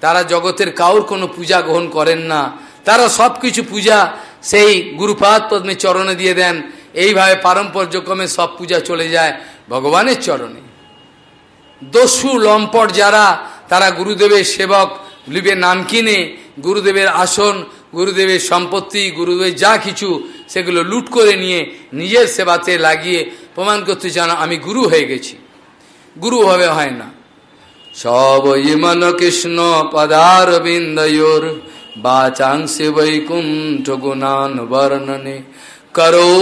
তারা জগতের কাউর কোনো পূজা গ্রহণ করেন না। তারা সব কিছু পূজা সেই গুরুপাদ পদ্মের চরণে দিয়ে দেন। এইভাবে পারম্পর্যক্রমে সব পূজা চলে যায় ভগবানের চরণে। দস্যু, লম্পট যারা, তারা গুরুদেবের সেবক লিপের নাম কিনে, গুরুদেবের আসন, গুরুদেবের সম্পত্তি, গুরুদেবের যা কিছু, সেগুলো লুট করে নিয়ে নিজের সেবাতে লাগিয়ে প্রমাণ করতে চান, আমি গুরু হয়ে গেছি। গুরু হবে হয় না। সব ইমন কৃষ্ণ পদার বিন্দয়োর বাচাংসে বৈকুণ্ঠ গুণান বর্ণনে করৌ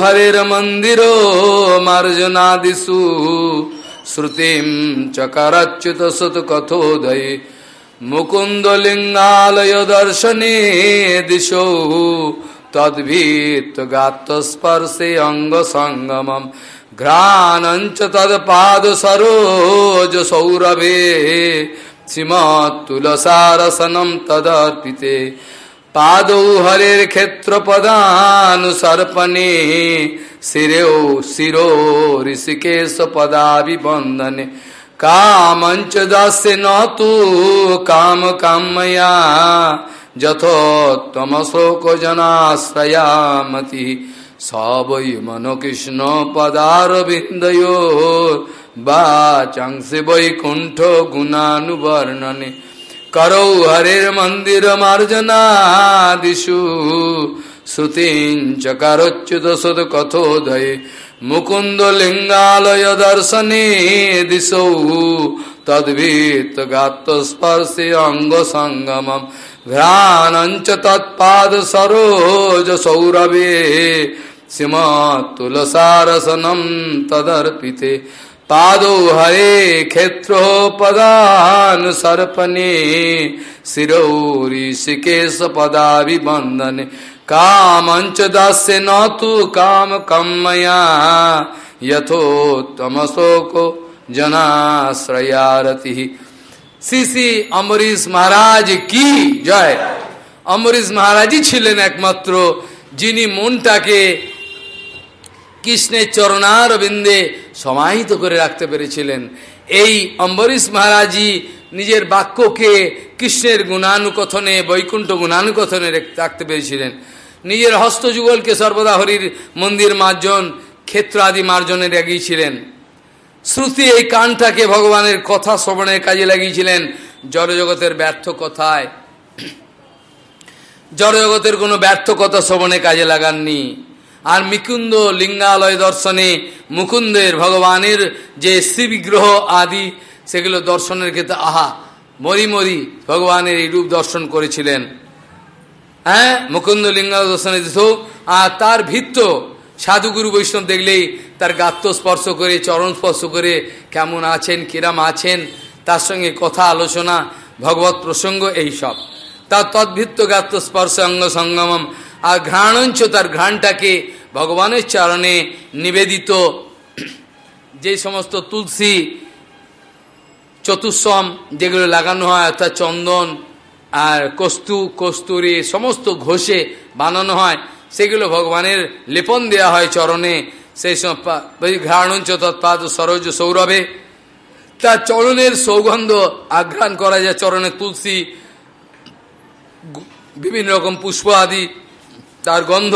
হরের মন্দির মার্জনাদিষু শ্রুতিম চকারচ্যুত সত কথোদয়ে মুকুন্দ লিঙ্গালয় দর্শনে দিশৌ তদ্ভীত গাত্রস্পর্শে অঙ্গ সঙ্গমম ঘ্রাণঞ্চ তৎপাদ সরোজ সৌরভে শ্রীমতুলসারসনম তদর্পিতে পাদৌ হরের ক্ষেত্র পদানুসর্পণে শিরেও শিরো ঋষিকেশ পদাবিবন্দনে কামঞ্চ দাস্যে ন তু কাম কাময়া যথোত্তমশোক জনাশ্রয়ামতি সবই মনকৃষ্ণ পদার বিন্দয় বাচাংসে বৈকুণ্ঠ গুণানুবর্ণনে। করৌ হরের মন্দির মার্জনাদিষু শ্রুতিঞ্চকারচ্যুত সদ কথোদয়ে মুকুন্দ লিঙ্গালয় দর্শনে দিশৌ তদ্ভীত গাত্রস্পর্শে অঙ্গ সঙ্গমম ঘ্রাণঞ্চ তৎপাদ সরোজ সৌরভে শ্রীমতুলসারসনম তদর্পিতে পাদৌ হরে ক্ষেত্র পদানুসর্পণে শিরৌ ঋষিকেশ পদাবিবন্দনে কামঞ্চ দাস্যে ন তু কাম কম্ময়া যথোত্তমশোক জনাশ্রয়ারতি শ্রী শ্রী অম্বরীশ মহারাজ কি জয় অম্বরীশ মহারাজই ছিলেন একমাত্র যিনি মনটাকে কৃষ্ণের চরণারবিন্দে সমাহিত করে রাখতে পেরেছিলেন। এই অম্বরীশ মহারাজই নিজের বাক্যকে কৃষ্ণের গুণানুকথনে, বৈকুণ্ঠ গুণানুকথনে রাখতে পেরেছিলেন। নিজের হস্তযুগলকে সর্বদা হরির মন্দির মার্জন ক্ষেত্র আদি মার্জনে লাগিয়েছিলেন। শ্রুতি এই কানটাকে ভগবানের কথা শ্রবণের কাজে লাগিয়েছিলেন। জড়জগতের ব্যর্থ কথায়। জড়জগতের কোনো ব্যর্থ কথা শ্রবণে কাজে লাগাননি। আর মিকুন্দ লিঙ্গালয় দর্শনে মুকুন্দের ভগবানের যে শ্রীবিগ্রহ আদি, সেগুলো দর্শনের ক্ষেত্রে, আহা, মরি মরি ভগবানের এই রূপ দর্শন করেছিলেন। হ্যাঁ মুকুন্দ লিঙ্গালয় দর্শনে দিত আর তার ভিত্ত সাধুগুরু বৈষ্ণব দেখলেই তার গাত্র স্পর্শ করে, চরণ স্পর্শ করে কেমন আছেন, কিরাম আছেন, তার সঙ্গে কথা, আলোচনা, ভগবত প্রসঙ্গ, এই সব। তার তদ্ভিত্ত গাত্র স্পর্শ অঙ্গ সঙ্গমম আর ঘ্রাণঞ্চ তার ঘ্রাণটাকে ভগবানের চরণে নিবেদিত যে সমস্ত তুলসী চতুর্সম যেগুলো লাগানো হয়, অর্থাৎ চন্দন আর কস্তু, কস্তুরি, সমস্ত ঘষে বানানো হয়, সেগুলো ভগবানের লেপন দেওয়া হয় চরণে। সেই সব ঘ্রাণঞ্চ তৎপাদ সরোজ সৌরভে। তার চরণের সৌগন্ধ আঘ্রাণ করা যায়, চরণের তুলসী বিভিন্ন রকম পুষ্প আদি তার গন্ধ।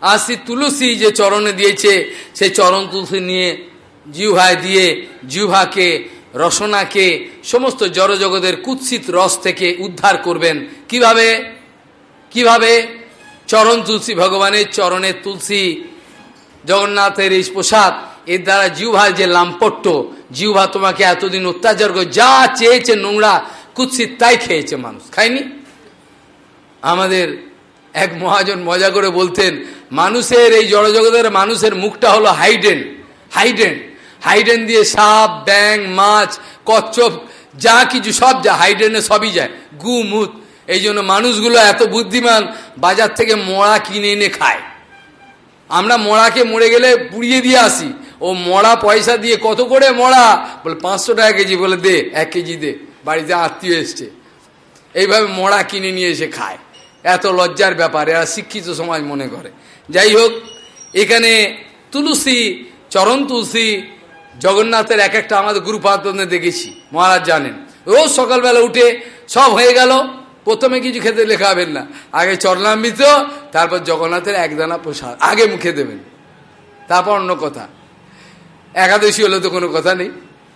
আর শ্রী তুলসী যে চরণে দিয়েছে, সেই চরণ তুলসী নিয়ে জিহ্বায় দিয়ে জিহ্বাকে, রসনাকে, সমস্ত জড়জগতের কুৎসিত রস থেকে উদ্ধার করবেন। কীভাবে? কীভাবে? চরণ তুলসী ভগবানের চরণের তুলসী জগন্নাথের এই প্রসাদ, এর দ্বারা জিহ্বার যে লাম্পট্য, জিহ্বা তোমাকে এতদিন অত্যাচার করে, যা চেয়েছে নোংরা, কুৎসিত তাই খেয়েছে মানুষ। খায়নি? আমাদের এক মহাজন মজা করে বলতেন, মানুষের এই জড়জগতের মানুষের মুখটা হলো হাইডেন হাইডেন। হাইডেন দিয়ে সাপ ব্যাং মাছ, কচ্ছপ, যা কিছু সব যা হাইডেনে সবই যায়। গু, মুত। এই জন্য মানুষগুলো এত বুদ্ধিমান, বাজার থেকে মরা কিনে এনে খায়। আমরা মরাকে মরে গেলে পুড়িয়ে দিয়ে আসি। ও মরা পয়সা দিয়ে কত করে মরা? বলে, পাঁচশো টাকা কেজি, বলে দে, এক কেজি দে। বাড়িতে আত্মীয় এসছে। এইভাবে মরা কিনে নিয়ে এসে খায়। এত লজ্জার ব্যাপার, এরা শিক্ষিত সমাজ মনে করে। যাই হোক, এখানে তুলসী, চরণ তুলসী, জগন্নাথের এক একটা আমাদের গুরুপাত্রে দেখেছি, মহারাজ জানেন। রোজ সকালবেলা উঠে সব হয়ে গেল, প্রথমে কিছু খেতে লেখাবেন না। আগে চরণামৃত, তারপর জগন্নাথের একদানা প্রসাদ, আগে মুখে দেবেন। তারপর অন্য কথা। একাদশী হলে তো কোনো কথা নেই।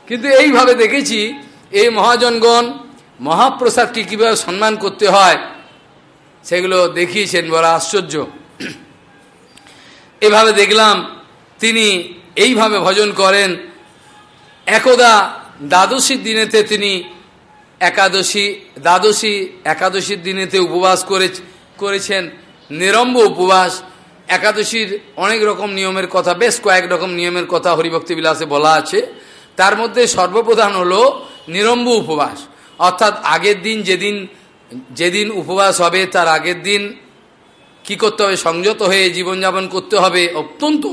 কিন্তু এইভাবে দেখেছি, এই মহাজনগণ মহাপ্রসাদকে কীভাবে সম্মান করতে হয় সেগুলো দেখিয়েছেন বড় আশ্চর্য। এভাবে দেখলাম, তিনি এইভাবে ভজন করেন, একদা দ্বাদশীর দিনেতে তিনি একাদশী, দ্বাদশী একাদশীর দিনেতে উপবাস করে, করেছেন, নিরম্ব উপবাস। একাদশীর অনেক রকম নিয়মের কথা, বেশ কয়েক রকম নিয়মের কথা হরিভক্তি বিলাসে বলা আছে। তার মধ্যে সর্বপ্রধান হল নিরম্ব উপবাস। অর্থাৎ আগের দিন যেদিন যেদিন উপবাস হবে, তার আগের দিন কি করতে হবে? সংযত হয়ে জীবনযাপন করতে হবে। অত্যন্ত,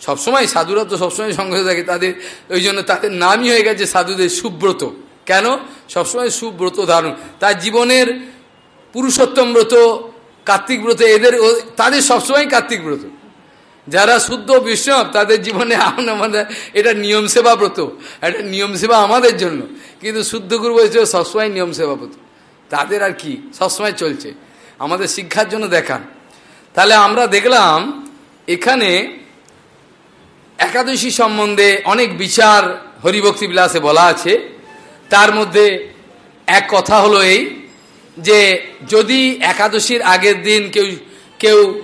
সবসময় সাধুরা তো সবসময় সংযত থাকে। তাদের, ওই জন্য তাদের নামই হয়ে গেছে সাধুদের সুব্রত। কেন? সবসময় সুব্রত ধারণ। তার জীবনের পুরুষোত্তম ব্রত, কার্তিক ব্রত, এদের তাদের সবসময় কার্তিক ব্রত। যারা শুদ্ধ বৈষ্ণব, তাদের জীবনে আমাদের এটা নিয়ম সেবা ব্রত। এটা নিয়ম সেবা আমাদের জন্য। কিন্তু শুদ্ধ গুরু বৈষ্ণব সবসময় নিয়ম সেবা ব্রত। তাদের আর কি, সবসময় চলছে। আমাদের শিক্ষার জন্য দেখান। তাহলে আমরা দেখলাম, এখানে একাদশী সম্বন্ধে অনেক বিচার হরিভক্তি বিলাসে বলা আছে। তার মধ্যে এক কথা হলো এই যে, যদি একাদশীর আগের দিন কেউ কেউ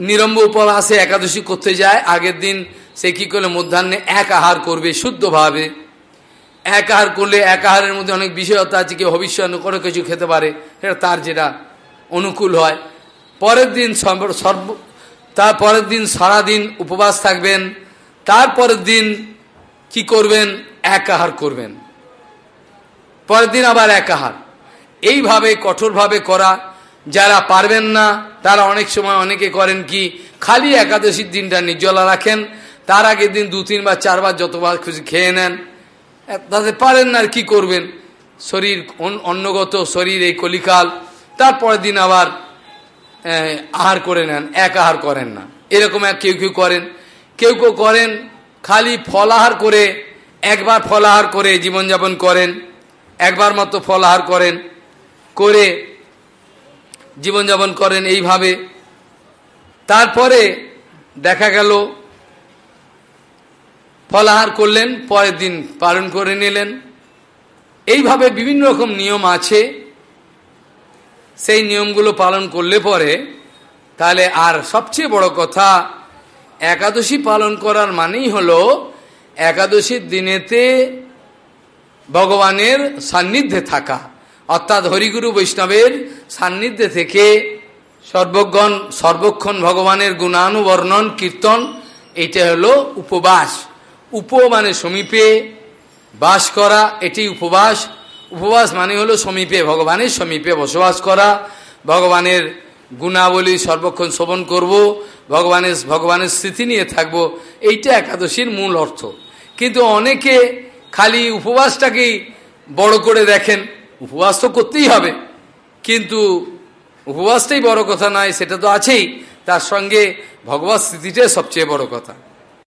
নিরম্ব উপবাসে একাদশী করতে যায়, আগের দিন সে কী করলে মধ্যাহ্নে এক আহার করবে শুদ্ধভাবে। এক আহার করলে এক আহারের মধ্যে অনেক বিষয়তা আছে, কেউ ভবিষ্যৎ কোনো কিছু খেতে পারে তার যেটা অনুকূল হয়। পরের দিন সর্ব তার পরের দিন সারাদিন উপবাস থাকবেন তারপরের দিন কি করবেন? এক আহার করবেন। পরের দিন আবার এক আহার এইভাবে, কঠোরভাবে করা, যারা পারবেন না, তারা অনেক সময় অনেকে করেন কি, খালি একাদশীর দিনটা নির্জলা রাখেন, তার আগের দিন দু তিনবার চারবার যতবার খুশি খেয়ে নেন। তাদের পারেন না আর কি করবেন? শরীর অন্নগত শরীর এই কলিকাল, তারপরের দিন আবার আহার করে নেন, এক আহার করেন না। এরকম এক কেউ কেউ করেন। কেউ কেউ করেন, খালি ফলাহার করে, একবার ফলাহার করে জীবনযাপন করেন, একবার মতো ফলাহার করেন, করে জীবনযাপন করেন এইভাবে। তারপরে দেখা গেল ফলাহার করলেন, পরের দিন পালন করে নিলেন। এইভাবে বিভিন্ন রকম নিয়ম আছে। সেই নিয়মগুলো পালন করলে পরে, তাহলে আর সবচেয়ে বড় কথা, একাদশী পালন করার মানেই হলো, একাদশীর দিনেতে ভগবানের সান্নিধ্যে থাকা। অর্থাৎ হরিগুরু বৈষ্ণবের সান্নিধ্যে থেকে সর্বক্ষণ সর্বক্ষণ ভগবানের গুণানুবর্ণন, কীর্তন এটা হলো উপবাস। উপ মানে সমীপে বাস করা, এটি উপবাস। উপবাস মানে হলো সমীপে, ভগবানের সমীপে বসবাস করা। ভগবানের গুণাবলী সর্বক্ষণ শ্রবণ করব, ভগবানের ভগবানের স্মৃতি নিয়ে থাকব, এইটা একাদশীর মূল অর্থ। কিন্তু অনেকে খালি উপবাসটাকেই বড় করে দেখেন, উপবাস তো করতেই হবে। কিন্তু উপবাসটাই বড় কথা নয়, সেটা তো আছেই। তার সঙ্গে ভগবত স্মৃতিটাই সবচেয়ে বড় কথা।